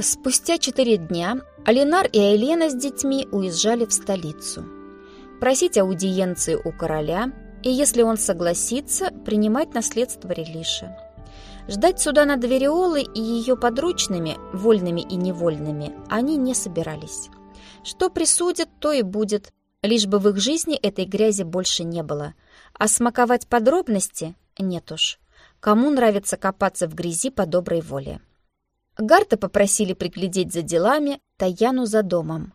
Спустя четыре дня Алинар и Елена с детьми уезжали в столицу. Просить аудиенции у короля, и если он согласится, принимать наследство Релиша. Ждать суда над Вериолой и ее подручными, вольными и невольными, они не собирались. Что присудят, то и будет, лишь бы в их жизни этой грязи больше не было. А смаковать подробности нет уж. Кому нравится копаться в грязи по доброй воле. Гарта попросили приглядеть за делами, Таяну за домом.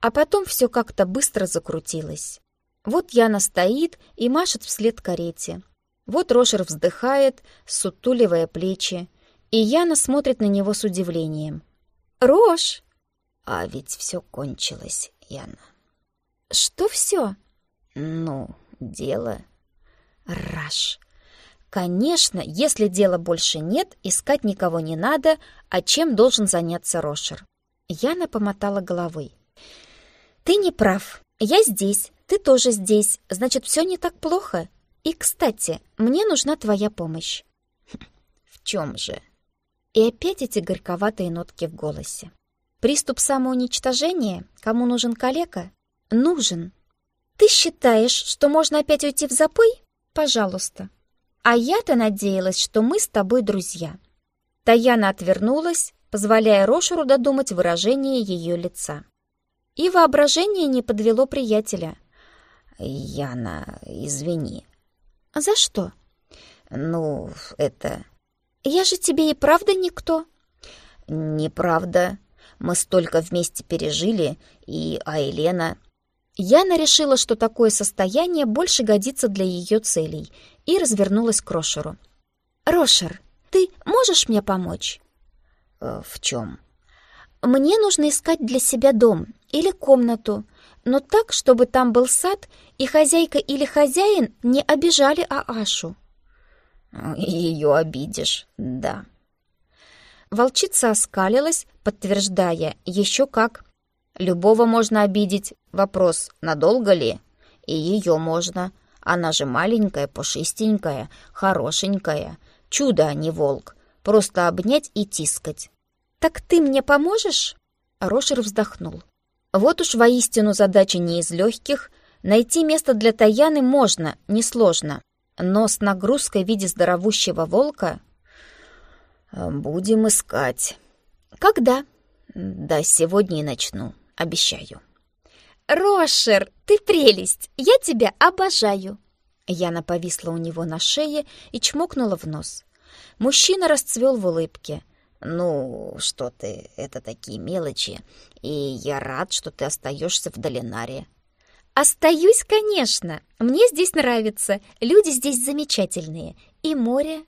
А потом все как-то быстро закрутилось. Вот Яна стоит и машет вслед карете. Вот Рошер вздыхает, сутуливая плечи, и Яна смотрит на него с удивлением. «Рош!» «А ведь все кончилось, Яна». «Что все?» «Ну, дело...» «Раш!» Конечно, если дела больше нет, искать никого не надо, а чем должен заняться Рошер? Яна помотала головой. Ты не прав. Я здесь, ты тоже здесь, значит, все не так плохо. И, кстати, мне нужна твоя помощь. В чем же? И опять эти горьковатые нотки в голосе. Приступ самоуничтожения? Кому нужен калека? Нужен. Ты считаешь, что можно опять уйти в запой? Пожалуйста. А я-то надеялась, что мы с тобой друзья». Таяна отвернулась, позволяя Рошеру додумать выражение ее лица. И воображение не подвело приятеля. «Яна, извини». «За что?» «Ну, это...» «Я же тебе и правда никто». «Неправда. Мы столько вместе пережили, и Айлена...» Яна решила, что такое состояние больше годится для ее целей, и развернулась к Рошеру. «Рошер, ты можешь мне помочь?» э, «В чем?» «Мне нужно искать для себя дом или комнату, но так, чтобы там был сад, и хозяйка или хозяин не обижали Аашу». «Ее обидишь, да». Волчица оскалилась, подтверждая, еще как. Любого можно обидеть. Вопрос, надолго ли? И ее можно. Она же маленькая, пушистенькая, хорошенькая. Чудо, а не волк. Просто обнять и тискать. «Так ты мне поможешь?» Рошер вздохнул. «Вот уж воистину задача не из легких. Найти место для Таяны можно, несложно. Но с нагрузкой в виде здоровущего волка...» «Будем искать». «Когда?» «Да сегодня и начну, обещаю». «Рошер, ты прелесть! Я тебя обожаю!» Яна повисла у него на шее и чмокнула в нос. Мужчина расцвел в улыбке. «Ну, что ты, это такие мелочи, и я рад, что ты остаешься в Долинаре». «Остаюсь, конечно. Мне здесь нравится. Люди здесь замечательные. И море,